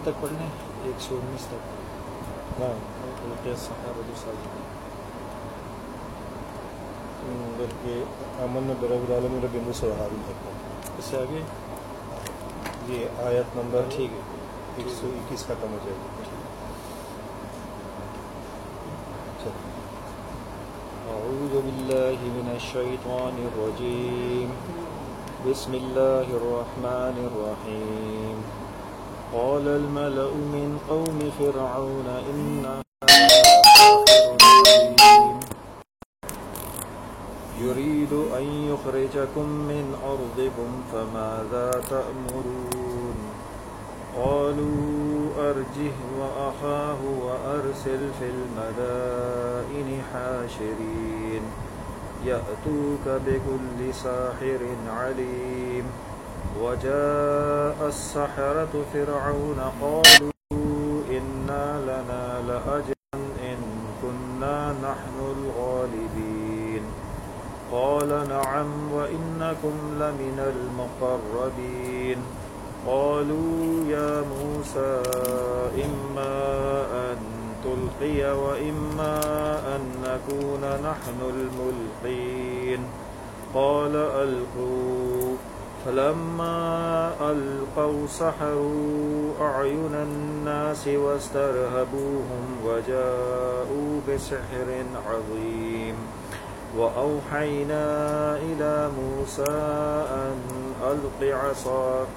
ساجدین تک پڑھنے ایک سو انیس تک ہاں بلکہ امن برب العالم تک اس سے آگے یہ آیت نمبر ٹھیک ہے ایک سو اکیس ختم ہو جائے گی أعوذ بالله من الشيطان الرجيم بسم الله الرحمن الرحيم قال الملأ من قوم فرعون إنا يريد أن يخرجكم من أرضكم، فماذا تأمرون؟ قالوا أرجه وأخاه وأرسل في المدائن حاشرين، يأتوك بكل ساحر عليم. وجاء السحرة فرعون قالوا إنا لنا لأجرا إن كنا نحن الغالبين. قال نعم وإنكم لمن المقربين. قالوا يا موسى إما أن تلقي وإما أن نكون نحن الملقين. قال ألقوا فلما ألقوا سحروا أعين الناس واسترهبوهم وجاءوا بسحر عظيم وأوحينا إلى موسى أن ألق عصاك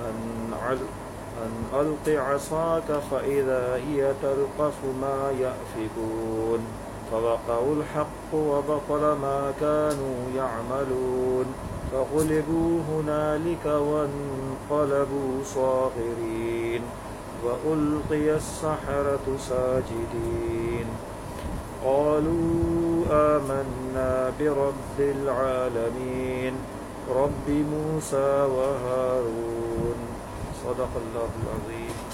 أن, أن ألق عصاك فإذا هي تلقف ما يأفكون. فوقعوا الحق وبطل ما كانوا يعملون. فغلبوا هنالك وانقلبوا صاغرين وألقي السحرة ساجدين. قالوا آمنا برب العالمين. رب موسى وهارون. صدق الله العظيم.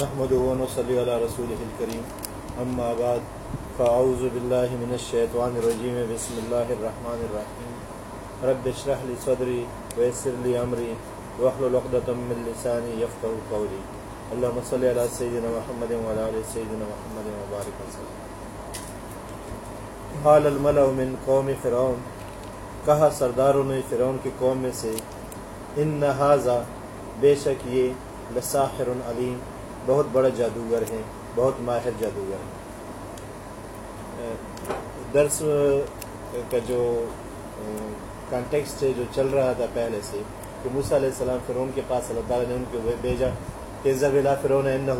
نحمد ونصلي على رسوله الكريم. أما بعد، فأعوذ بالله من الشيطان الرجيم. بسم الله الرحمن الرحيم. رب اشرح لي صدري، ويسر لي أمري، واحلل عقدة من لساني يفقهوا قولي. اللهم صل على سيدنا محمد وعلى آل سيدنا محمد وبارك وسلم. قال الملأ من قوم فرعون، کہا سرداروں نے فرعون کی قوم میں سے ان نہذا بے شک یہ لساحر علیم بہت بڑا جادوگر ہیں، بہت ماہر جادوگر ہیں۔ درس کا جو کانٹیکسٹ ہے، جو چل رہا تھا پہلے سے، کہ موسیٰ علیہ السلام فرعون کے پاس، اللہ تعالیٰ نے ان کو بھیجا کہ ضب اللہ فرعون نہ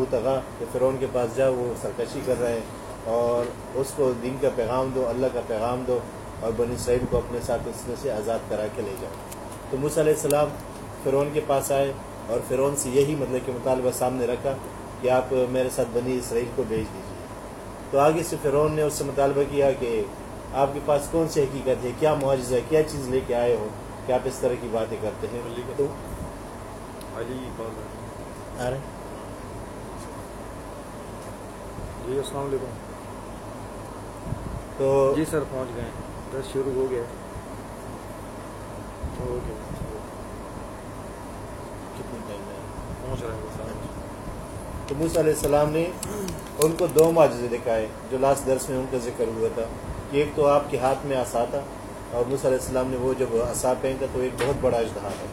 اور فرعون سے یہی مطلب کہ مطالبہ سامنے رکھا کہ آپ میرے ساتھ بنی اسرائیل کو بھیج دیجیے تو آگے سے فرعون نے اس سے مطالبہ کیا کہ آپ کے پاس کون سی حقیقت ہے؟ کیا معاوضہ ہے؟ کیا چیز لے کے آئے ہو کہ آپ اس طرح کی باتیں کرتے ہیں؟ تو جی السلام علیکم۔ تو جی سر پہنچ گئے بس شروع ہو گیا اوکے کتنے ٹائم ہے پہنچ رہے ہیں سر تو موسیٰ علیہ السلام نے ان کو دو معجزے دکھائے، جو لاسٹ درس میں ان کا ذکر ہوا تھا۔ کہ ایک تو آپ کے ہاتھ میں آسا تھا، اور موسیٰ علیہ السلام نے وہ جب آسا پہنتا تو ایک بہت بڑا اجدہا تھا۔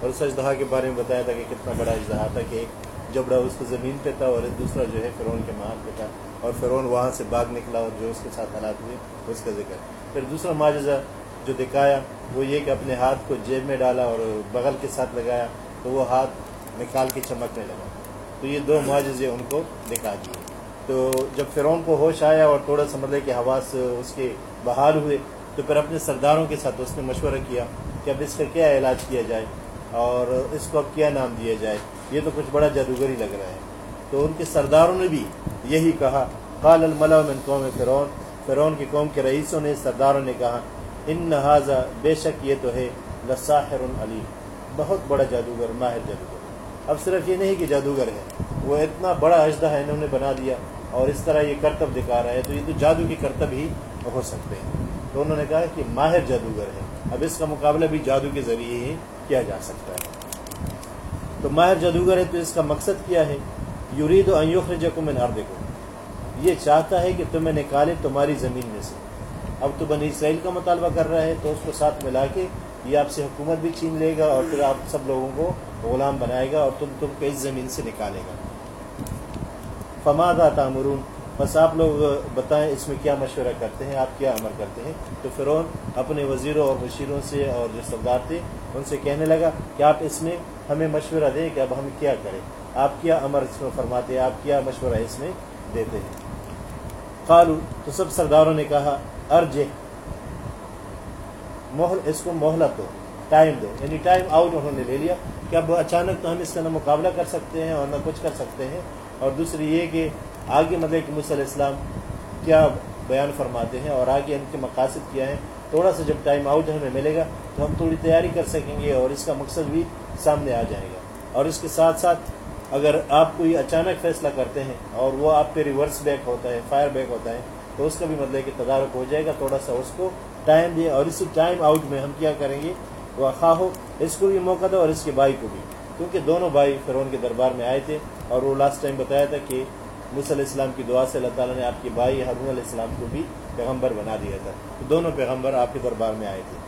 اور اس اجدہا کے بارے میں بتایا تھا کہ کتنا بڑا اجدہا تھا کہ ایک جبڑا اس کو زمین پہ تھا اور دوسرا جو ہے فرعون کے مہار پہ تھا۔ اور فرعون وہاں سے باغ نکلا اور جو اس کے ساتھ حالات ہوئے، اس کا ذکر۔ پھر دوسرا معجزہ جو دکھایا، وہ یہ کہ اپنے ہاتھ کو جیب میں ڈالا اور بغل کے ساتھ لگایا، تو وہ ہاتھ نکال کے چمکنے لگا۔ تو یہ دو معجزے ان کو دکھا دیے۔ تو جب فرعون کو ہوش آیا اور تھوڑا سا مطلب کہ حواس اس کے بحال ہوئے، تو پھر اپنے سرداروں کے ساتھ اس نے مشورہ کیا کہ اب اس کا کیا علاج کیا جائے اور اس کو اب کیا نام دیا جائے۔ یہ تو کچھ بڑا جادوگری لگ رہا ہے۔ تو ان کے سرداروں نے بھی یہی کہا، قال الملا من قوم فرعون فرعون کی قوم کے رئیسوں نے سرداروں نے کہا، ان نہذا بے شک یہ تو ہے لساحر علی بہت بڑا جادوگر، ماہر جادوگر۔ اب صرف یہ نہیں کہ جادوگر ہے وہ اتنا بڑا اجدہ ہے، انہوں نے بنا دیا اور اس طرح یہ کرتب دکھا رہا ہے تو یہ تو جادو کی کرتب ہی ہو سکتے ہیں۔ تو انہوں نے کہا کہ ماہر جادوگر ہے اب اس کا مقابلہ بھی جادو کے ذریعے ہی کیا جا سکتا ہے۔ تو ماہر جادوگر ہے تو اس کا مقصد کیا ہے؟ یورید و ایوخرجکم من ارضکم۔ یہ چاہتا ہے کہ تمہیں نکالے تمہاری زمین میں سے۔ اب تو بنی اسرائیل کا مطالبہ کر رہا ہے تو اس کو ساتھ ملا کے یہ آپ سے حکومت بھی چھین لے گا اور پھر آپ سب لوگوں کو غلام بنائے گا اور تم تم کو اس زمین سے نکالے گا۔ فماد تعمرون بس آپ لوگ بتائیں اس میں کیا مشورہ کرتے ہیں، آپ کیا عمل کرتے ہیں؟ تو فرعون اپنے وزیروں اور مشیروں سے اور جو سردار تھے، ان سے کہنے لگا کہ آپ اس میں ہمیں مشورہ دیں کہ اب ہم کیا کریں۔ آپ کیا امر اس میں فرماتے ہیں؟ آپ کیا مشورہ اس میں دیتے ہیں؟ قالو تو سب سرداروں نے کہا ارج محل اس کو مہلت دو ٹائم دو یعنی ٹائم آؤٹ انہوں نے لے لیا کہ اب اچانک تو ہم اس کا نہ مقابلہ کر سکتے ہیں اور نہ کچھ کر سکتے ہیں۔ اور دوسری یہ کہ آگے مطلب کہ مصلی السلام کیا بیان فرماتے ہیں اور آگے ان کے مقاصد کیا ہیں۔ تھوڑا سا جب ٹائم آؤٹ ہمیں ملے گا تو ہم تھوڑی تیاری کر سکیں گے اور اس کا مقصد بھی سامنے آ جائے گا۔ اور اس کے ساتھ ساتھ اگر آپ کوئی اچانک فیصلہ کرتے ہیں اور وہ آپ پہ ریورس بیک ہوتا ہے فائر بیک ہوتا ہے، تو اس کا بھی مطلب کہ تدارک ہو جائے گا، تھوڑا سا اس کو ٹائم دے اور اسی ٹائم آؤٹ میں ہم کیا کریں گے؟ وہ خواہ ہو، اس کو بھی موقع دو اور اس کے بھائی کو بھی۔ کیونکہ دونوں بھائی فرعون کے دربار میں آئے تھے اور وہ لاسٹ ٹائم بتایا تھا کہ مص علیہ السلام کی دعا سے اللہ تعالیٰ نے آپ کے بھائی ہارون علیہ السلام کو بھی پیغمبر بنا دیا تھا۔ تو دونوں پیغمبر آپ کے دربار میں آئے تھے۔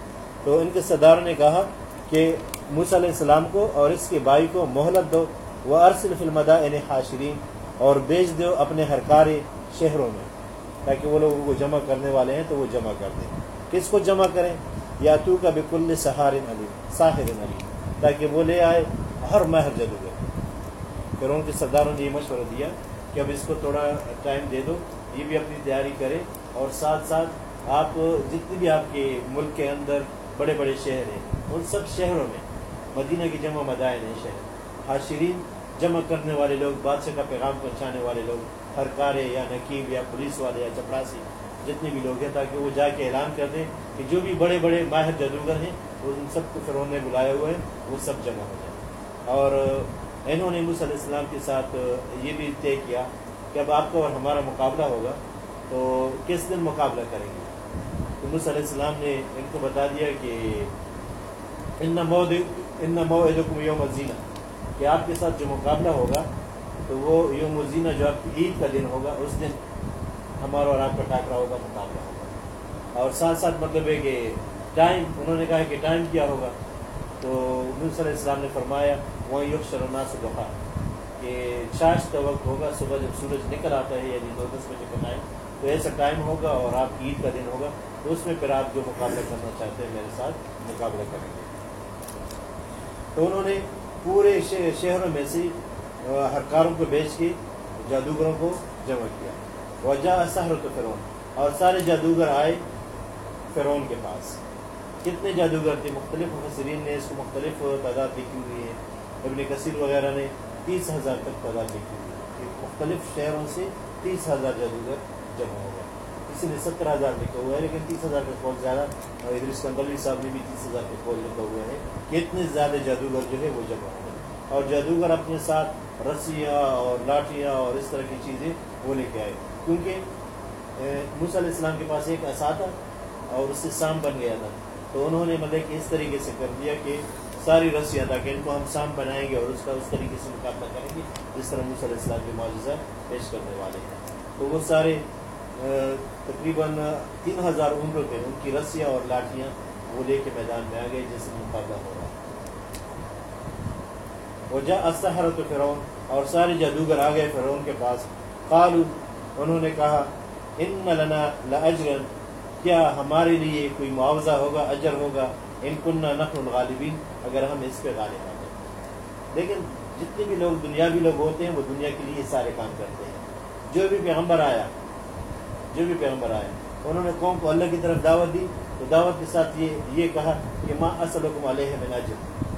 تو ان کے صداروں نے کہا کہ مص علیہ السلام کو اور اس کے بھائی کو مہلت دو۔ وہ ارسل فلمدا ان حاشرین اور بیچ دو اپنے ہرکار شہروں میں، تاکہ وہ لوگوں کو جمع کرنے والے ہیں تو وہ جمع کر دیں۔ کس کو جمع کریں؟ یا تو کا بکل سہار علی ساحر علی تاکہ وہ لے آئے ہر ماہر جدوگر پھر ان کے سرداروں نے یہ مشورہ دیا کہ اب اس کو تھوڑا ٹائم دے دو، یہ بھی اپنی تیاری کرے اور ساتھ ساتھ آپ جتنے بھی آپ کے ملک کے اندر بڑے بڑے شہر ہیں، ان سب شہروں میں مدینہ کی جمع مدائن ہیں شہر۔ حاشرین، جمع کرنے والے لوگ، بادشاہ کا پیغام پہنچانے والے لوگ، ہر کارے یا نقیب یا پولیس والے یا چپڑاسی جتنے بھی لوگ ہیں تاکہ وہ جا کے اعلان کر دیں کہ جو بھی بڑے بڑے ماہر جادوگر ہیں، وہ ان سب کو فرون نے بلائے ہوئے ہیں وہ سب جمع ہو جائیں۔ اور انہوں نے موسیٰ علیہ السلام کے ساتھ یہ بھی طے کیا کہ اب آپ کو اور ہمارا مقابلہ ہوگا، تو کس دن مقابلہ کریں گے؟ تو موسیٰ علیہ السلام نے ان کو بتا دیا کہ ان مود ان موعدکم یوم الزینہ کہ آپ کے ساتھ جو مقابلہ ہوگا، تو وہ یوم الزینہ جو آپ کی عید کا دن ہوگا، اس دن ہمارا اور آپ کا ٹاکرا ہوگا مقابلہ ہوگا۔ اور ساتھ ساتھ مطلب ہے کہ ٹائم، انہوں نے کہا کہ ٹائم کیا ہوگا۔ تو نبی علیہ السلام نے فرمایا وہاں یوگ شرنا سے دفاع کہ چاش کا وقت ہوگا، صبح جب سورج نکل آتا ہے یعنی دو دس بجے کا ٹائم، تو ایسا ٹائم ہوگا اور آپ کی عید کا دن ہوگا۔ تو اس میں پھر آپ جو مقابلہ کرنا چاہتے ہیں میرے ساتھ، مقابلہ کریں گے۔ تو انہوں نے پورے شہروں میں سے ہر کاروں کو بیچ کے، جادوگروں کو جمع کیا۔ وجہ سہر تو فرعون۔ اور سارے جادوگر آئے فرعون کے پاس۔ کتنے جادوگر تھے؟ مختلف مفسرین نے اس کو مختلف تعداد لکھی ہوئی ہے ابن کثیر وغیرہ نے تیس ہزار تک تعداد لکھی ہوئی ہے۔ مختلف شہروں سے تیس ہزار جادوگر جمع ہو گئے۔ کسی نے سترہ ہزار لکھا ہوا ہے، لیکن تیس ہزار کا قول زیادہ۔ اور ادریس کنگلوی صاحب نے بھی تیس ہزار کا قول لکھا ہوا ہے۔ کہ اتنے زیادہ جادوگر جو ہے وہ جمع ہو گئے۔ اور جادوگر اپنے ساتھ رسیاں اور لاٹیاں اور اس طرح کی چیزیں وہ لے کے آئے۔ کیونکہ موسیٰ علیہ السلام کے پاس ایک اساتہ اور اس سے سام بن گیا تھا۔ تو انہوں نے مطلب کہ اس طریقے سے کر دیا کہ ساری رسیاں تاکہ ان کو ہم سام بنائیں گے اور اس کا اس طریقے سے مقابلہ کریں گے، جس طرح موسیٰ علیہ السلام کے معجزہ پیش کرنے والے ہیں۔ تو وہ سارے تقریباً تین ہزار عمر تھے ان کی رسیاں اور لاٹیاں وہ لے کے میدان میں آ گئے، جس سے مقابلہ ہو رہا وہ جا اسحرت فرعون اور سارے جادوگر آ گئے فرعون کے پاس۔ قالو انہوں نے کہا، ان لنا لاجرا کیا ہمارے لیے کوئی معاوضہ ہوگا، اجر ہوگا؟ ان کننا نقل الغالبین، اگر ہم اس پہ غالب آ جائیں لیکن جتنے بھی لوگ دنیاوی لوگ ہوتے ہیں، وہ دنیا کے لیے سارے کام کرتے ہیں۔ جو بھی پیغمبر آیا، جو بھی پیغمبر آیا، انہوں نے قوم کو اللہ کی طرف دعوت دی۔ تو دعوت کے ساتھ یہ یہ کہا کہ ماں اسلکم علیہ من اجر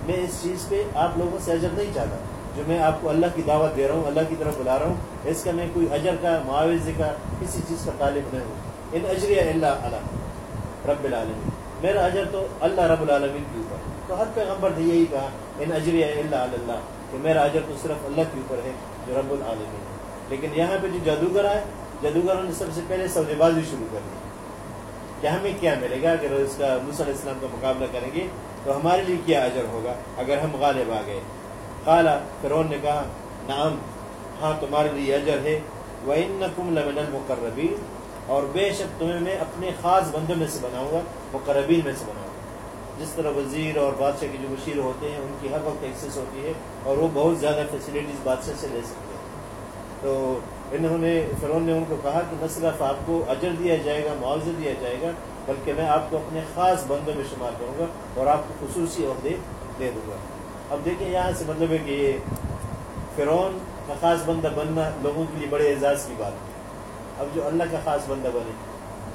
میں اس چیز پہ آپ لوگوں سے اجر نہیں چاہتا۔ جو میں آپ کو اللہ کی دعوت دے رہا ہوں، اللہ کی طرف بلا رہا ہوں، اس کا میں کوئی اجر کا، معاوضے کا، کسی چیز کا طالب نہیں ہوں۔ ان اجر اللہ علیہ رب العالمین۔ میرا اجر تو اللہ رب العالمین کے اوپر۔ تو ہر پیغمبر نے یہی کہا، ان اجر اللہ اللہ، کہ میرا اجر تو صرف اللہ کے اوپر ہے، جو رب العالمین ہے۔ لیکن یہاں پہ جو جادوگر آئے، جادوگروں نے سب سے پہلے سودے بازی شروع کر دی۔ کہ ہمیں کیا ملے گا؟ اگر اس کا موسیٰ علیہ السلام کا مقابلہ کریں گے، تو ہمارے لیے کیا اجر ہوگا؟ اگر ہم غالب آ گئے۔ قالا، فرعون نے کہا، نعم ہاں تمہارے لیے اجر ہے۔ وَإِنَّكُمْ لَمِنَ الْمُقَرَّبِينَ۔ اور بے شک تمہیں میں اپنے خاص بندوں میں سے بناؤں گا، مقربین میں سے بناؤں گا۔ جس طرح وزیر اور بادشاہ کے جو مشیر ہوتے ہیں، ان کی ہر وقت ایکسیس ہوتی ہے اور وہ بہت زیادہ فیسلٹیز بادشاہ سے لے سکتے ہیں۔ تو انہوں نے، فرعون نے ان کو کہا کہ نہ صرف آپ کو اجر دیا جائے گا، معاوضہ دیا جائے گا، بلکہ میں آپ کو اپنے خاص بندوں میں شمار کروں گا اور آپ کو خصوصی عہدے دے دوں گا۔ اب دیکھیں یہاں سے مطلب ہے کہ یہ فرعون کا خاص بندہ بننا لوگوں کے لیے بڑے اعزاز کی بات ہے۔ اب جو اللہ کا خاص بندہ بنے،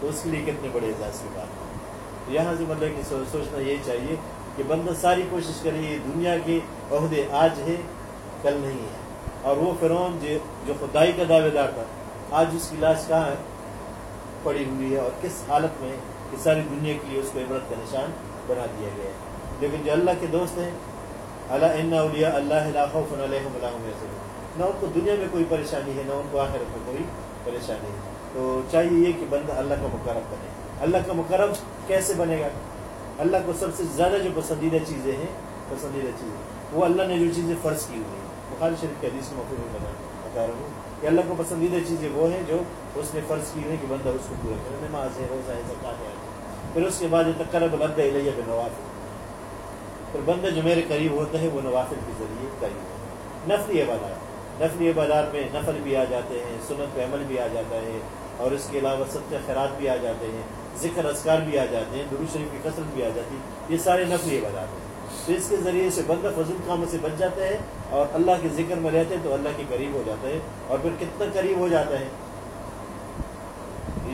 تو اس کے لیے کتنے بڑے اعزاز کی بات ہے۔ یہاں سے مطلب کہ سوچنا یہ چاہیے کہ بندہ ساری کوشش کرے، یہ دنیا کے عہدے آج ہے کل نہیں ہے اور وہ فرعون جو خدائی کا دعوے دار تھا، آج اس کی لاش کہاں ہے پڑی ہوئی ہے اور کس حالت میں کہ ساری دنیا کے لیے اس کو عبرت کا نشان بنا دیا گیا ہے۔ لیکن جو اللہ کے دوست ہیں اللہ ان اولیاء اللہ خوف علیہم نہ ان کو دنیا میں کوئی پریشانی ہے، نہ ان کو آخرت میں کوئی پریشانی ہے۔ تو چاہیے یہ کہ بندہ اللہ کا مقرب بنے۔ اللہ کا مقرب کیسے بنے گا؟ اللہ کو سب سے زیادہ جو پسندیدہ چیزیں ہیں، پسندیدہ چیزیں۔ وہ اللہ نے جو چیزیں فرض کی ہوئی ہیں۔ بخاری شریف کے حدیث میں بتا بتا رہا ہوں۔ کہ اللہ کو پسندیدہ چیزیں وہ ہیں جو اس نے فرض کی ہیں کہ بندہ اس کو پورا کرے، نماز ہے، روزہ ہے زکات ہے۔ پھر اس کے بعد یہ تقرب الد علیہ بے نوافل پھر بندہ جو میرے قریب ہوتا ہے وہ نوافل کے ذریعے قریب ہے نفلی عبادات نفلی عبادات میں نفل بھی آ جاتے ہیں، سنت پہ عمل بھی آ جاتا ہے، اور اس کے علاوہ ستیہ خیرات بھی آ جاتے ہیں، ذکر اذکار بھی آ جاتے ہیں درو شریف کی کثرت بھی آ جاتی ہے۔ یہ سارے نفلی عبادات ہیں۔ تو اس کے ذریعے سے بندہ فضل کاموں سے بچ جاتا ہے اور اللہ کے ذکر میں رہتے ہیں تو اللہ کے قریب ہو جاتا ہے۔ اور پھر کتنا قریب ہو جاتا ہے؟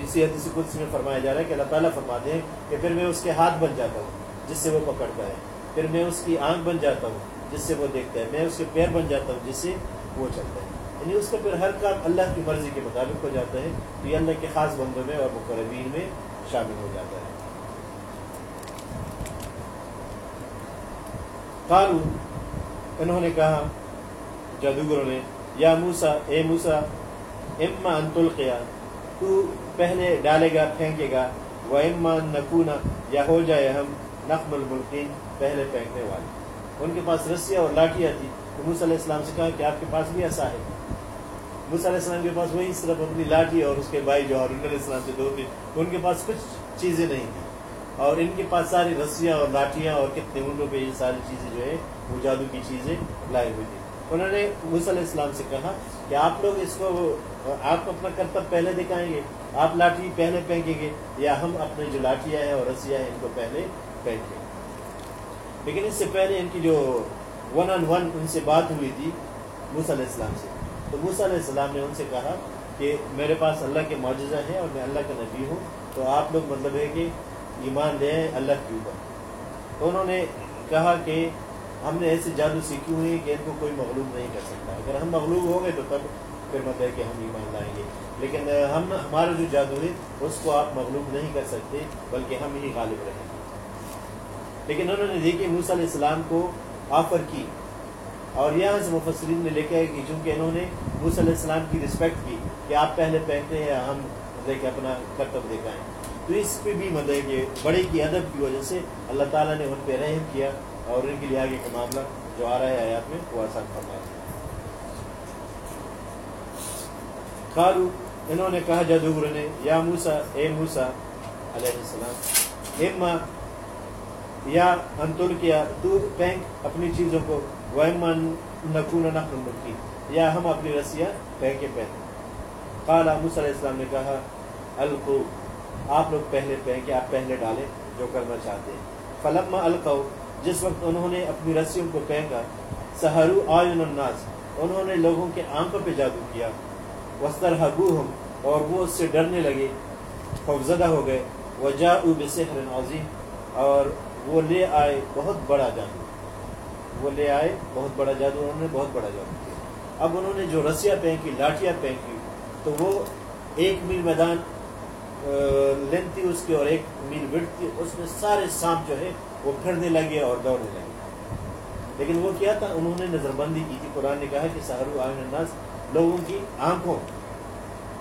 اسی حدیث قدس میں فرمایا جا رہا ہے کہ اللہ تعالیٰ فرماتے ہیں کہ پھر میں اس کے ہاتھ بن جاتا ہوں، جس سے وہ پکڑتا ہے۔ پھر میں اس کی آنکھ بن جاتا ہوں، جس سے وہ دیکھتا ہے۔ میں اس کے پیر بن جاتا ہوں، جس سے وہ چلتا ہے۔ یعنی اس کا پھر ہر کام اللہ کی مرضی کے مطابق ہو جاتا ہے۔ تو یہ اللہ کے خاص بندوں میں اور مقربین میں شامل ہو جاتا ہے۔ قالو انہوں نے کہا، جادوگروں نے، یا موسا اے موسا اما انتل قیا تو پہلے ڈالے گا، پھینکے گا۔ وہ اما نکونا یا ہو جائے ہم نقم الملقین پہلے پھینکنے والے ان کے پاس رسیاں اور لاٹیاں تھی تو موسیٰ علیہ السلام سے کہا کہ آپ کے پاس بھی ایسا ہے۔ موسیٰ علیہ السلام کے پاس وہی صرف اپنی لاٹھی اور اس کے بھائی جو ہارون علیہ السلام سے دو تھے، ان کے پاس کچھ چیزیں نہیں تھیں۔ اور ان کے پاس ساری رسیاں اور لاٹیاں اور کتنے اونٹوں پہ یہ ساری چیزیں جو ہے، وہ جادو کی چیزیں لائی ہوئی تھی انہوں نے موسیٰ علیہ السلام سے کہا کہ آپ لوگ اس کو، آپ اپنا کرتب پہلے دکھائیں گے، آپ لاٹھی پہلے پھینکیں گے، یا ہم اپنے جو لاٹیاں ہیں اور رسیاں ہیں، ان کو پہلے پھینکیں گے۔ لیکن اس سے پہلے ان کی جو ون آن ون ان سے بات ہوئی تھی موسیٰ علیہ السلام سے۔ تو موسیٰ علیہ السلام نے ان سے کہا کہ میرے پاس اللہ کے معجزہ ہے اور میں اللہ کا نبی ہوں، تو آپ لوگ مطلب ہے کہ ایمان لے اللہ کے اوپر۔ تو انہوں نے کہا کہ ہم نے ایسے جادو سیکھی ہوئی کہ ان کو کوئی مغلوب نہیں کر سکتا۔ اگر ہم مغلوب ہوں گے تو تب پھر مت ہے کہ ہم ایمان لائیں گے۔ لیکن ہم ہمارا جو جادو ہے اس کو آپ مغلوب نہیں کر سکتے، بلکہ ہم ہی غالب رہیں گے۔ لیکن انہوں نے دیکھی موسیٰ علیہ السلام کو آفر کی اور یہاں سے مفسرین نے لکھا ہے کہ چونکہ انہوں نے موسیٰ علیہ السلام کی رسپیکٹ کی کہ آپ پہلے پہنتے ہیں، ہم دیکھیں اپنا کرتب دکھائیں تو اس پہ بھی مطلب کہ بڑے کی ادب کی وجہ سے اللہ تعالیٰ نے ان پہ رحم کیا اور ان کے لیے آگے کا معاملہ جو آ رہا ہے آیات میں وہ آسان فرما دیا خالو انہوں نے کہا جادوگر نے یا موسا اے موسا علیہ السلام، اما یا انتل کیا، تو پینک اپنی چیزوں کو وہ نقون نقل کی یا ہم اپنی رسیاں پھینکے پہنے قال موسیٰ علیہ السلام نے کہا، القو، آپ لوگ پہلے پہنکے آپ پہلے ڈالیں جو کرنا چاہتے ہیں۔ فلما القو، جس وقت انہوں نے اپنی رسیوں کو پہنکا سہرو آئین الناس، انہوں نے لوگوں کے آنکھوں پہ جادو کیا۔ وسطر حگوہم اور وہ اس سے ڈرنے لگے خوفزدہ ہو گئے۔ وجا بسحر عظیم اور وہ لے آئے بہت بڑا جادو۔ وہ لے آئے بہت بڑا جادو، انہوں نے بہت بڑا جادو کیا۔ اب انہوں نے جو رسیاں پہنکی لاٹیاں پہنکی تو وہ ایک میل میدان لینتھ تھی اس کی اور ایک میل وڈ تھی۔ اس میں سارے سانپ جو ہے وہ پھرنے لگے اور دوڑنے لگے۔ لیکن وہ کیا تھا؟ انہوں نے نظر بندی کی تھی۔ قرآن نے کہا کہ سہرو آئین الناس، لوگوں کی آنکھوں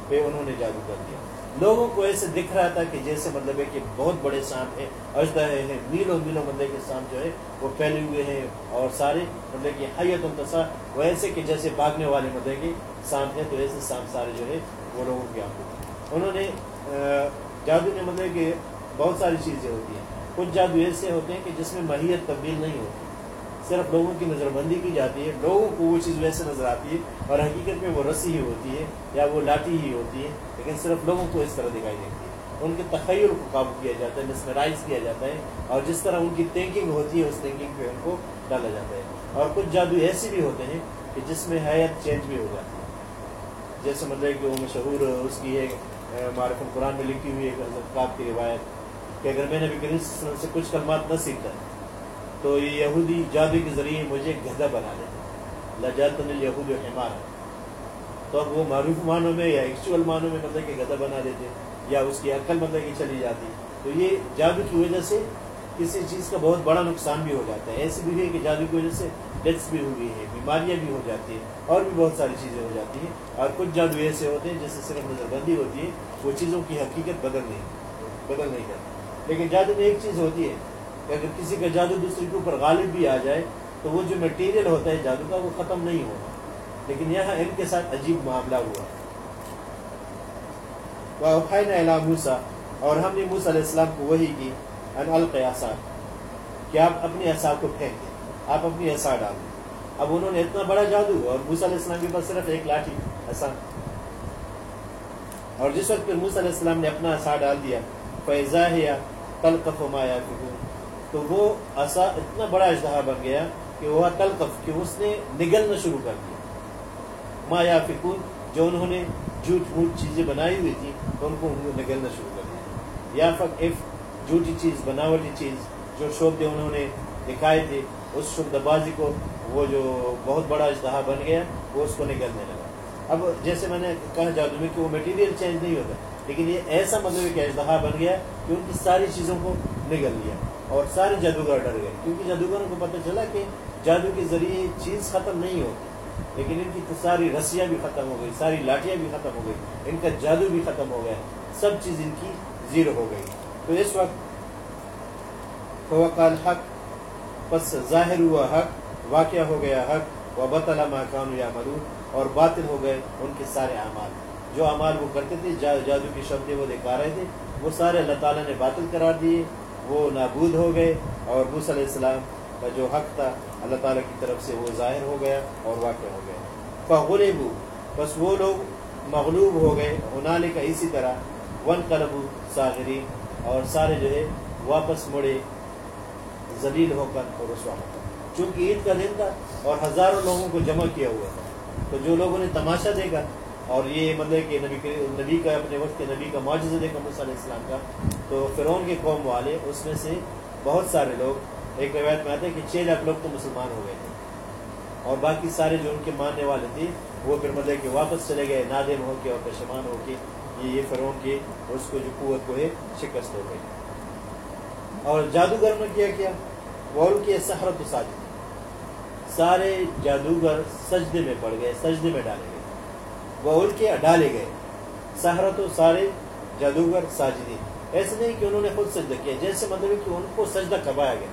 پہ انہوں نے جادو کر دیا۔ لوگوں کو ایسے دکھ رہا تھا کہ جیسے مطلب ہے کہ بہت بڑے سانپ ہیں، اجدہ ہیں میلوں میلوں مطلب کے سانپ جو ہے وہ پھیلے ہوئے ہیں اور سارے مطلب کہ حیت التصا وہ ایسے کہ جیسے بھاگنے والے مطلب کے سانپ ہیں تو ایسے سانپ سارے جو ہے وہ لوگوں کی آنکھوں انہوں نے جادو میں مطلب کہ بہت ساری چیزیں ہوتی ہیں۔ کچھ جادو ایسے ہوتے ہیں کہ جس میں ماہیت تبدیل نہیں ہوتی۔ صرف لوگوں کی نظر بندی کی جاتی ہے، لوگوں کو وہ چیز ویسے نظر آتی ہے اور حقیقت میں وہ رسی ہی ہوتی ہے یا وہ لاٹھی ہی ہوتی ہے، لیکن صرف لوگوں کو اس طرح دکھائی دیتی ہے ان کے تخیر کو قابو کیا جاتا ہے مسمرائز کیا جاتا ہے اور جس طرح ان کی تھنکنگ ہوتی ہے، اس تھنکنگ پہ ان کو ڈالا جاتا ہے۔ اور کچھ جادو ایسے بھی ہوتے ہیں کہ جس میں حیات چینج بھی ہو جاتی ہے۔ جیسے مطلب کہ وہ مشہور، اس کی ایک معرف قرآن میں لکھی ہوئی ایک کی روایت کہ اگر میں نے بھی کریم سے کچھ کلمات نہ سیکھتا تو یہ یہودی جادو کے ذریعے مجھے گدھا بنا دیتے لجات یہود حمار تو اب وہ معروف معنوں میں یا ایکچوئل معنوں میں مطلب کہ گدھا بنا دیتے یا اس کی عقل مطلب کہ چلی جاتی۔ تو یہ جادو کی وجہ سے کسی چیز کا بہت بڑا نقصان بھی ہو جاتا ہے۔ ایسی بھی ہے کہ جادو کی وجہ سے ڈیتھس بھی ہوئی ہیں، بیماریاں بھی ہو جاتی ہیں، اور بھی بہت ساری چیزیں ہو جاتی ہیں۔ اور کچھ جادو ایسے ہوتے ہیں جس سے صرف نظر بندی ہوتی ہے، وہ چیزوں کی حقیقت بدل نہیں بدل نہیں کرتی۔ لیکن جادو میں ایک چیز ہوتی ہے کہ اگر کسی کا جادو دوسرے کے اوپر غالب بھی آ جائے تو وہ جو میٹیریل ہوتا ہے جادو کا وہ ختم نہیں ہوگا۔ لیکن یہاں ان کے ساتھ عجیب معاملہ ہوا۔ موسا اور ہم نے موسیٰ علیہ السلام کو وہی کی ان القیاسا کہ آپ اپنی اصا کو پھینک دیں آپ اپنی اصا ڈال دیں اب انہوں نے اتنا بڑا جادو، اور موسیٰ علیہ السلام کے پاس صرف ایک لاٹھی ایسا اور جس وقت پھر موسیٰ علیہ السلام نے اپنا اصا ڈال دیا فیضا یا تلقف مایا تو وہ ایسا اتنا بڑا اجتہا بن گیا کہ وہ تلقف کہ اس نے نگلنا شروع کر دیا۔ ما یا فکون جو انہوں نے جھوٹ موٹ چیزیں بنائی ہوئی تھی تو ان کو نگلنا شروع کر دیا۔ یا فک اف جھوٹی چیز، بناوٹی چیز، جو شعبے انہوں نے دکھائے تھے، اس شبد بازی کو، وہ جو بہت بڑا اجتہا بن گیا، وہ اس کو نگلنے لگا۔ اب جیسے میں نے کہا جادو میں کہ وہ میٹیریل چینج نہیں ہوتا، لیکن یہ ایسا مطلب کہ اجتہا بن گیا کہ ان کی ساری چیزوں کو نگل لیا اور سارے جادوگر ڈر گئے، کیونکہ جادوگروں کو پتہ چلا کہ جادو کے ذریعے چیز ختم نہیں ہوتی، لیکن ان کی تو ساری رسیاں بھی ختم ہو گئی، ساری لاٹیاں بھی ختم ہو گئی، ان کا جادو بھی ختم ہو گیا، سب چیز ان کی زیرو ہو گئی۔ تو اس وقت فوقال حق، پس ظاہر ہوا حق، واقعہ ہو گیا حق و بطلا مکان یا مرود اور باطل ہو گئے ان کے سارے اعمال۔ جو اعمال وہ کرتے تھے جادو کی شبدیں وہ دکھا رہے تھے، وہ سارے اللہ تعالیٰ نے باطل قرار دیے، وہ نابود ہو گئے اور موس علیہ السلام کا جو حق تھا، اللہ تعالیٰ کی طرف سے وہ ظاہر ہو گیا اور واقع ہو گیا۔ فغلبو، بس وہ لوگ مغلوب ہو گئے انالے کا اسی طرح ون قلب ساغری اور سارے جو ہے، واپس مڑے ذلیل ہو کر اور رسوا ہو کر۔ چونکہ عید کا دن تھا اور ہزاروں لوگوں کو جمع کیا ہوا تھا۔ تو جو لوگوں نے تماشا دیکھا، اور یہ مطلب کہ نبی نبی کا اپنے وقت کے نبی کا معجزہ دیکھا مصع علیہ السلام کا، تو فرعون کے قوم والے، اس میں سے بہت سارے لوگ، ایک روایت میں آتے ہیں کہ چھ لاکھ لوگ تو مسلمان ہو گئے تھے۔ اور باقی سارے جو ان کے ماننے والے تھے، وہ پھر مطلب کہ واپس چلے گئے، نادم ہو کے اور پشمان ہو کے، یہ یہ فرعون کی اس کو جو قوت کو ہے، شکست ہو گئی۔ اور جادوگر نے کیا کیا؟ وہ ان کی سحرت ساجد سارے جادوگر سجدے میں پڑ گئے، سجدے میں ڈالے گئے۔ وہ ان کے ڈالے گئے۔ سحرت سارے جادوگر ساجدی ایسے نہیں کہ انہوں نے خود سجدہ کیا، جیسے مطلب کہ ان کو سجدہ کروایا گیا۔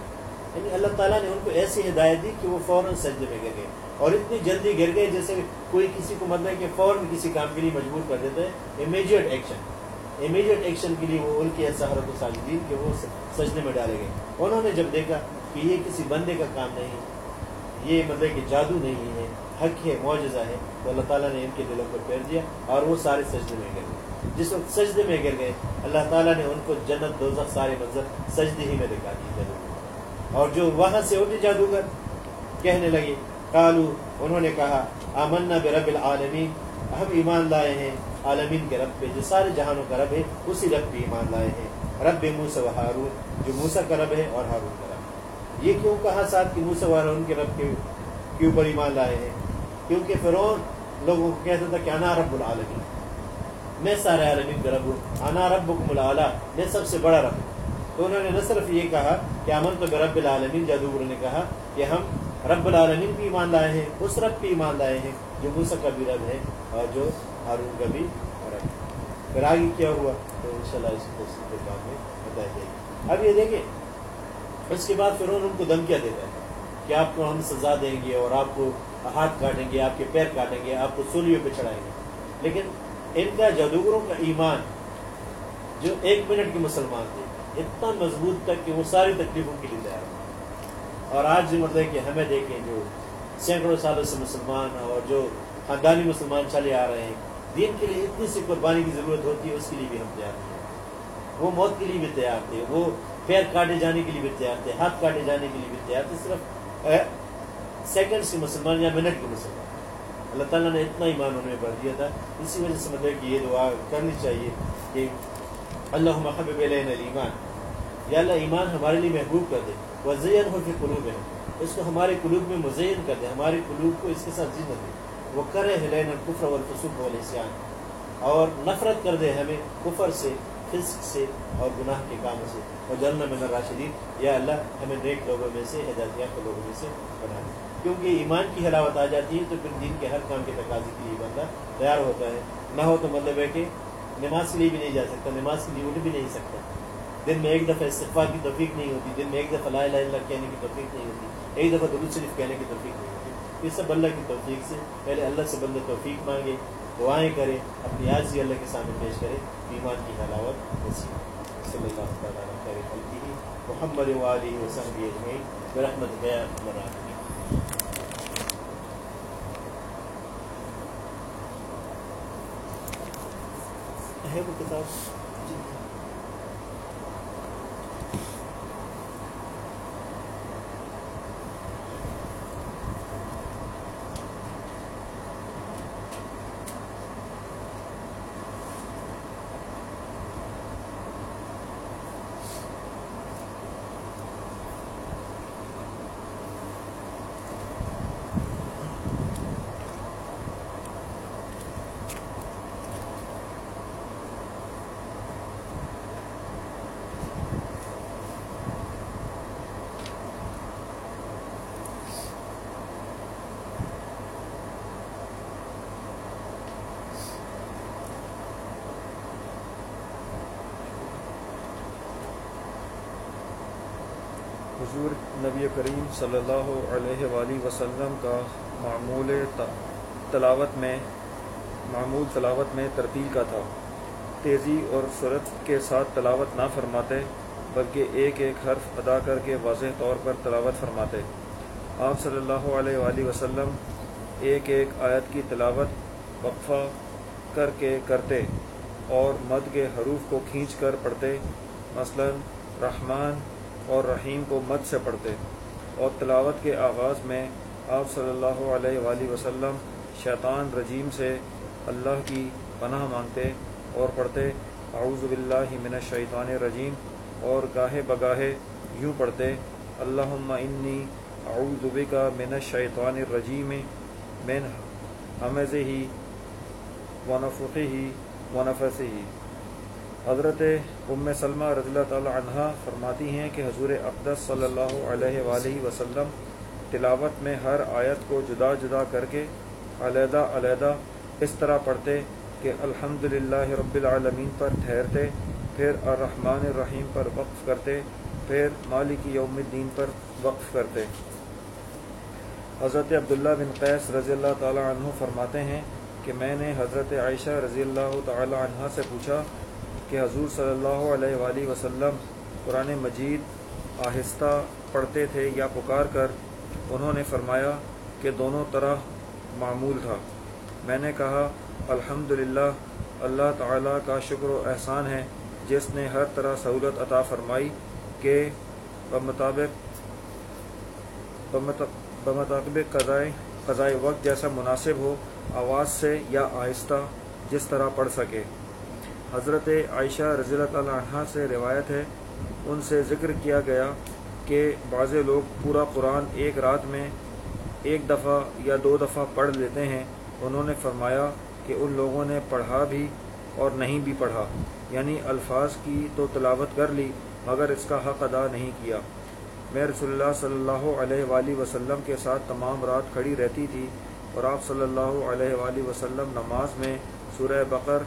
یعنی اللہ تعالیٰ نے ان کو ایسی ہدایت دی کہ وہ فوراً سجدے میں گر گئے۔ اور اتنی جلدی گر گئے جیسے کوئی کسی کو مطلب کہ فوراً کسی کام کے لیے مجبور کر دیتا ہے۔ امیجیٹ ایکشن امیجیٹ ایکشن کے لیے وہ ان کی سہرت و ساجدین کہ وہ سجدے میں ڈالے گئے۔ انہوں نے جب دیکھا کہ یہ کسی بندے کا کام نہیں یہ مطلب کہ جادو نہیں ہے، حق ہے، معجزہ ہے۔ تو اللہ تعالیٰ نے ان کے دلوں کو پھیر دیا اور وہ سارے سجدے میں گر گئے۔ جس وقت سجدے میں گر گئے، اللہ تعالیٰ نے ان کو جنت، دوزخ، سارے منظر سجدے ہی میں دکھا دی جادوگر اور جو وہاں سے اٹھے جادوگر کہنے لگے کالو انہوں نے کہا، آمنا برب العالمین۔ ہم ایمان لائے ہیں عالمین کے رب پہ، جو سارے جہانوں کا رب ہے، اسی رب پہ ایمان لائے ہیں۔ رب موسا و ہارون، جو موسا کا رب ہے اور ہارون کا رب۔ یہ کیوں کہا ساتھ کہ موسا و ہارون کے رب کے اوپر ایمان لائے ہیں؟ کیونکہ فرعون لوگوں کو کہتا تھا کہ انا رب العالمین۔ میں سارے عالمین کا رب ہوں۔ انا رب العلیٰ میں سب سے بڑا رب ہوں۔ تو انہوں نے نہ صرف یہ کہا کہ امن تو رب العالمین، جادوگر نے کہا کہ ہم رب العالمین بھی ایمان لائے ہیں، اس رب بھی ایمان لائے ہیں، جو موسیٰ کا بھی رب ہے اور جو ہارون کا بھی رب ہے۔ پھر آگے کیا ہوا؟ تو انشاءاللہ اس کو کے میں بتایا جائے گی اب یہ دیکھیں اس کے بعد پھر ان کو دھمکیاں دیتا ہے کہ آپ کو ہم سزا دیں گے اور آپ کو ہاتھ کاٹیں گے، آپ کے پیر کاٹیں گے، آپ کو سولیوں پہ چڑھائیں گے۔ لیکن ان کا جادوگروں کا ایمان، جو ایک منٹ کے مسلمان تھے، اتنا مضبوط تھا کہ وہ ساری تکلیفوں کے لیے تیار اور آج مطلب کہ ہمیں دیکھیں، جو سینکڑوں سالوں سے مسلمان اور جو خاندانی مسلمان چلے آ رہے ہیں، دین کے لیے اتنی سی قربانی کی ضرورت ہوتی ہے، اس کے لیے بھی ہم تیار ہیں۔ وہ موت کے لیے بھی تیار تھے، وہ پیر کاٹے جانے کے لیے بھی تیار تھے، ہاتھ کاٹے جانے کے لیے بھی تیار تھے، صرف سیکنڈ کے مسلمان یا منٹ کے مسلمان۔ اللہ تعالیٰ نے اتنا ایمان انہیں بھر دیا تھا۔ اسی وجہ سے مطلب کہ یہ دعا کرنی چاہیے کہ اللہ محب ایمان یا اللہ، ایمان ہمارے لیے محبوب کر دے۔ وزین ہو پھر قلوب ہے اس کو ہمارے قلوب میں مزین کر دے، ہمارے قلوب کو اس کے ساتھ زندہ دے وہ کرے ہلین القفر والفسوق والحسیان اور نفرت کر دے ہمیں کفر سے۔ فسق سے اور گناہ کے کاموں سے۔ اور جنم من راشدین یا اللہ، ہمیں نیک لوگوں میں سے ہدایت یافتہ لوگوں میں سے بنا دے کیونکہ ایمان کی حلاوت آ جاتی ہے، تو پھر دین کے ہر کام کے تقاضے کے لیے بندہ تیار ہوتا ہے۔ نہ ہو تو مطلب ہے کہ نماز کے لیے بھی نہیں جا سکتا، نماز کے لیے اٹھ بھی نہیں سکتا۔ دن میں ایک دفعہ استغفار کی توفیق نہیں ہوتی، دن میں ایک دفعہ لا الہ الا اللہ کہنے کی توفیق نہیں ہوتی، ایک دفعہ درود شریف کہنے کی توفیق نہیں ہوتی۔ یہ سب اللہ کی توفیق سے۔ پہلے اللہ سے بندے توفیق مانگے، دعائیں کرے، اپنی آج بھی اللہ کے سامنے پیش کرے۔ ایمان کی حلاوت نصیب صلی اللہ تعالیٰ خیر خلقی محمد والی وسلم اجمعین برحمت گیا مرا ہے وہ کتاب حضور نبی کریم صلی اللہ علیہ وآلہ وسلم کا معمول تلاوت میں، معمول تلاوت میں ترتیل کا تھا۔ تیزی اور صورت کے ساتھ تلاوت نہ فرماتے، بلکہ ایک ایک حرف ادا کر کے واضح طور پر تلاوت فرماتے۔ آپ صلی اللہ علیہ وآلہ وسلم ایک ایک آیت کی تلاوت وقفہ کر کے کرتے اور مد کے حروف کو کھینچ کر پڑھتے۔ مثلا، رحمان اور رحیم کو مد سے پڑھتے اور تلاوت کے آغاز میں آپ صلی اللہ علیہ وآلہ وسلم شیطان رجیم سے اللہ کی پناہ مانگتے اور پڑھتے، اعوذ باللہ من الشیطان الرجیم اور گاہے بگاہے یوں پڑھتے، اللہم انی اعوذ بکا من الشیطان الرجیم من حمزہ ہی ونفخہ ہی ونفسہ ہی حضرت ام سلمہ رضی اللہ تعالی عنہ فرماتی ہیں کہ حضور اقدس صلی اللہ علیہ وآلہ وسلم تلاوت میں ہر آیت کو جدا جدا کر کے علیحدہ علیحدہ اس طرح پڑھتے کہ الحمد رب العالمین پر ٹھہرتے، پھر الرحمن الرحیم پر وقف کرتے، پھر مالک یوم الدین پر وقف کرتے۔ حضرت عبداللہ بن قیس رضی اللہ تعالی عنہ فرماتے ہیں کہ میں نے حضرت عائشہ رضی اللہ تعالی عنہ سے پوچھا کہ حضور صلی اللہ علیہ وآلہ وسلم قرآن مجید آہستہ پڑھتے تھے یا پکار کر انہوں نے فرمایا کہ دونوں طرح معمول تھا۔ میں نے کہا الحمد اللہ تعالیٰ کا شکر و احسان ہے، جس نے ہر طرح سہولت عطا فرمائی کہ بمطابق بمطابق قضائے قضائے وقت جیسا مناسب ہو، آواز سے یا آہستہ جس طرح پڑھ سکے۔ حضرت عائشہ رضی اللہ تعالیٰ عنہ سے روایت ہے۔ ان سے ذکر کیا گیا کہ بعض لوگ پورا قرآن ایک رات میں ایک دفعہ یا دو دفعہ پڑھ لیتے ہیں۔ انہوں نے فرمایا کہ ان لوگوں نے پڑھا بھی اور نہیں بھی پڑھا۔ یعنی الفاظ کی تو تلاوت کر لی، مگر اس کا حق ادا نہیں کیا۔ میں رسول اللہ صلی اللہ علیہ وآلہ وسلم کے ساتھ تمام رات کھڑی رہتی تھی اور آپ صلی اللہ علیہ وآلہ وسلم نماز میں سورہ بقر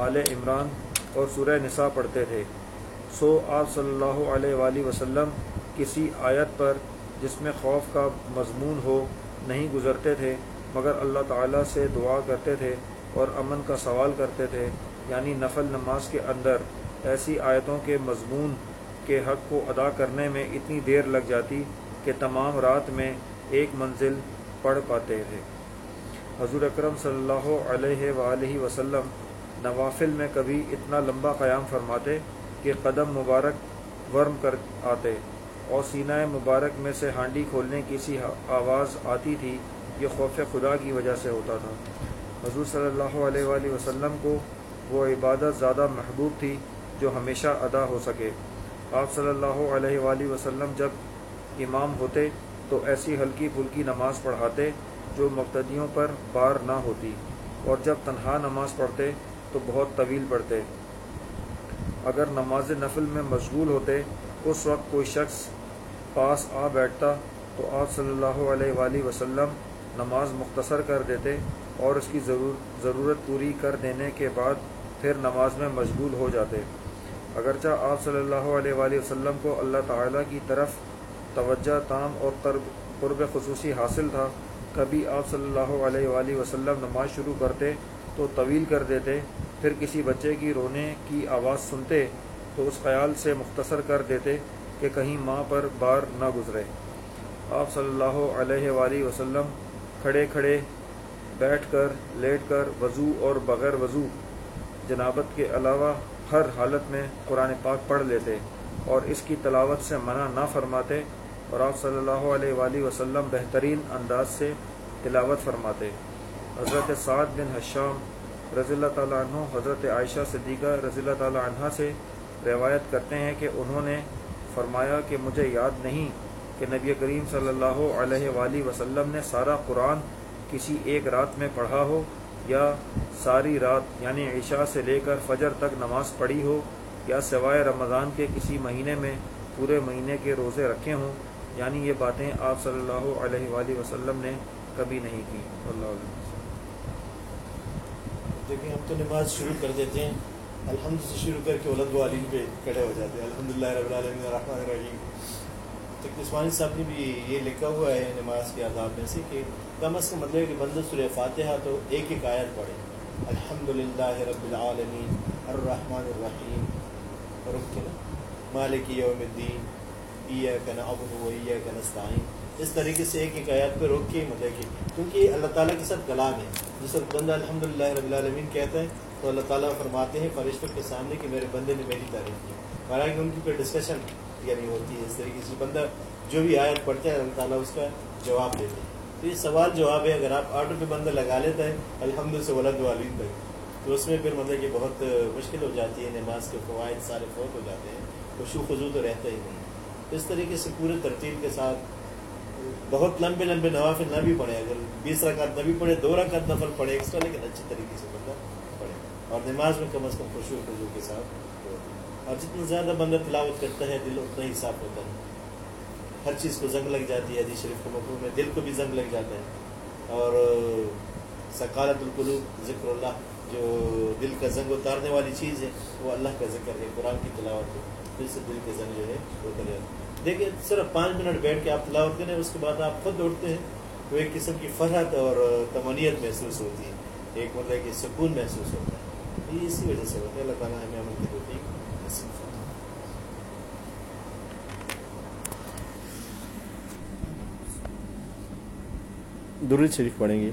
آل عمران اور سورہ نساء پڑھتے تھے۔ سو آپ صلی اللہ علیہ وآلہ وسلم کسی آیت پر جس میں خوف کا مضمون ہو نہیں گزرتے تھے، مگر اللہ تعالیٰ سے دعا کرتے تھے اور امن کا سوال کرتے تھے یعنی نفل نماز کے اندر ایسی آیتوں کے مضمون کے حق کو ادا کرنے میں اتنی دیر لگ جاتی کہ تمام رات میں ایک منزل پڑھ پاتے تھے۔ حضور اکرم صلی اللہ علیہ وآلہ وسلم نوافل میں کبھی اتنا لمبا قیام فرماتے کہ قدم مبارک ورم کر آتے اور سینہ مبارک میں سے ہانڈی کھولنے کی سی آواز آتی تھی، یہ خوف خدا کی وجہ سے ہوتا تھا۔ حضور صلی اللہ علیہ وآلہ وسلم کو وہ عبادت زیادہ محبوب تھی جو ہمیشہ ادا ہو سکے۔ آپ صلی اللہ علیہ وآلہ وسلم جب امام ہوتے تو ایسی ہلکی پھلکی نماز پڑھاتے جو مقتدیوں پر بار نہ ہوتی، اور جب تنہا نماز پڑھتے تو بہت طویل پڑھتے۔ اگر نماز نفل میں مشغول ہوتے، اس وقت کوئی شخص پاس آ بیٹھتا تو آپ صلی اللہ علیہ وآلہ وسلم نماز مختصر کر دیتے اور اس کی ضرورت پوری کر دینے کے بعد پھر نماز میں مشغول ہو جاتے۔ اگرچہ آپ صلی اللہ علیہ وآلہ وسلم کو اللہ تعالیٰ کی طرف توجہ تام اور قرب خصوصی حاصل تھا، کبھی آپ صلی اللہ علیہ وآلہ وسلم نماز شروع کرتے تو طویل کر دیتے، پھر کسی بچے کی رونے کی آواز سنتے تو اس خیال سے مختصر کر دیتے کہ کہیں ماں پر بار نہ گزرے۔ آپ صلی اللہ علیہ وآلہ وسلم کھڑے کھڑے بیٹھ کر، لیٹ کر وضو اور بغیر وضو جنابت کے علاوہ ہر حالت میں قرآن پاک پڑھ لیتے اور اس کی تلاوت سے منع نہ فرماتے اور آپ صلی اللہ علیہ وآلہ وسلم بہترین انداز سے تلاوت فرماتے۔ حضرت سعد بن حشام رضی اللہ تعالیٰ عنہ، حضرت عائشہ صدیقہ رضی اللہ تعالیٰ عنہ سے روایت کرتے ہیں کہ انہوں نے فرمایا کہ مجھے یاد نہیں کہ نبی کریم صلی اللہ علیہ وآلہ وسلم نے سارا قرآن کسی ایک رات میں پڑھا ہو یا ساری رات یعنی عشاء سے لے کر فجر تک نماز پڑھی ہو یا سوائے رمضان کے کسی مہینے میں پورے مہینے کے روزے رکھے ہوں یعنی یہ باتیں آپ صلی اللہ علیہ وآلہ وسلم نے کبھی نہیں کی۔ اللہ علیہ دیکھیں، ہم تو نماز شروع کر دیتے ہیں، الحمد سے شروع کر کے ولد والین پہ کھڑے ہو جاتے ہیں۔ الحمد للہ رب العالمین الرحمن الرحیم۔ تو عثمانی صاحب نے بھی یہ لکھا ہوا ہے نماز کے آداب میں سے کہ کم از کم مطلب کہ بند سر فاتحہ تو ایک ایک آیت پڑھے۔ الحمد للہ رب العالمین الرحمن الرحیم۔ رک کے نا مالک یوم الدین عیا نعبد و عیا نستعین۔ اس طریقے سے ایک ایک آیات پہ روک کے مطلب کہ کیونکہ اللہ تعالیٰ کے ساتھ کلام ہے۔ جس وقت بندہ الحمد للہ رب العالمین کہتا ہے، تو اللہ تعالیٰ فرماتے ہیں، فرشتوں کے سامنے کہ میرے بندے نے میری تعریف کی۔ حالانکہ ان کی کوئی ڈسکشن یعنی ہوتی ہے اس طریقے سے، بندہ جو بھی آیت پڑھتا ہے، اللہ تعالیٰ اس کا جواب دیتے ہیں تو یہ سوال جواب ہے، اگر آپ آرڈر پہ بندہ لگا لیتا ہے الحمد سے ولد والین تک، تو اس میں پھر مطلب کہ بہت مشکل ہو جاتی ہے، نماز کے فوائد سارے فوت ہو جاتے ہیں خوشو خزو تو رہتا ہی نہیں۔ اس طریقے سے پورے ترتیب کے ساتھ بہت لمبے لمبے نوافل نہ بھی پڑھے اگر بیس رکعت نہ بھی پڑھے دو رکعت نفل پڑھے ایکسٹرا لیکن اچھی طریقے سے بندہ پڑھے۔ اور نماز میں کم از کم خوشی خزو کے ساتھ اور جتنا زیادہ بندہ تلاوت کرتا ہے، دل اتنا ہی صاف ہوتا ہے۔ ہر چیز کو زنگ لگ جاتی ہے، حدیث شریف کے مقبول میں دل کو بھی زنگ لگ جاتا ہے۔ اور ثقالت القلوب، ذکر اللہ، جو دل کا زنگ اتارنے والی چیز ہے، وہ اللہ کا ذکر ہے، قرآن کی تلاوت ہے۔ پھر سے دل کے زنگ جو ہے، وہ کرے۔ دیکھیں، صرف پانچ منٹ بیٹھ کے آپ تلاوت کریں، اس کے بعد آپ خود دوڑتے ہیں تو ایک قسم کی فرحت اور تمنیت محسوس ہوتی ہے، ایک مطلب کہ سکون محسوس ہوتا ہے۔ یہ اسی وجہ سے ہوتا ہے۔ اللہ تعالیٰ ہمیں عمل کی روٹی درود شریف پڑھیں گے۔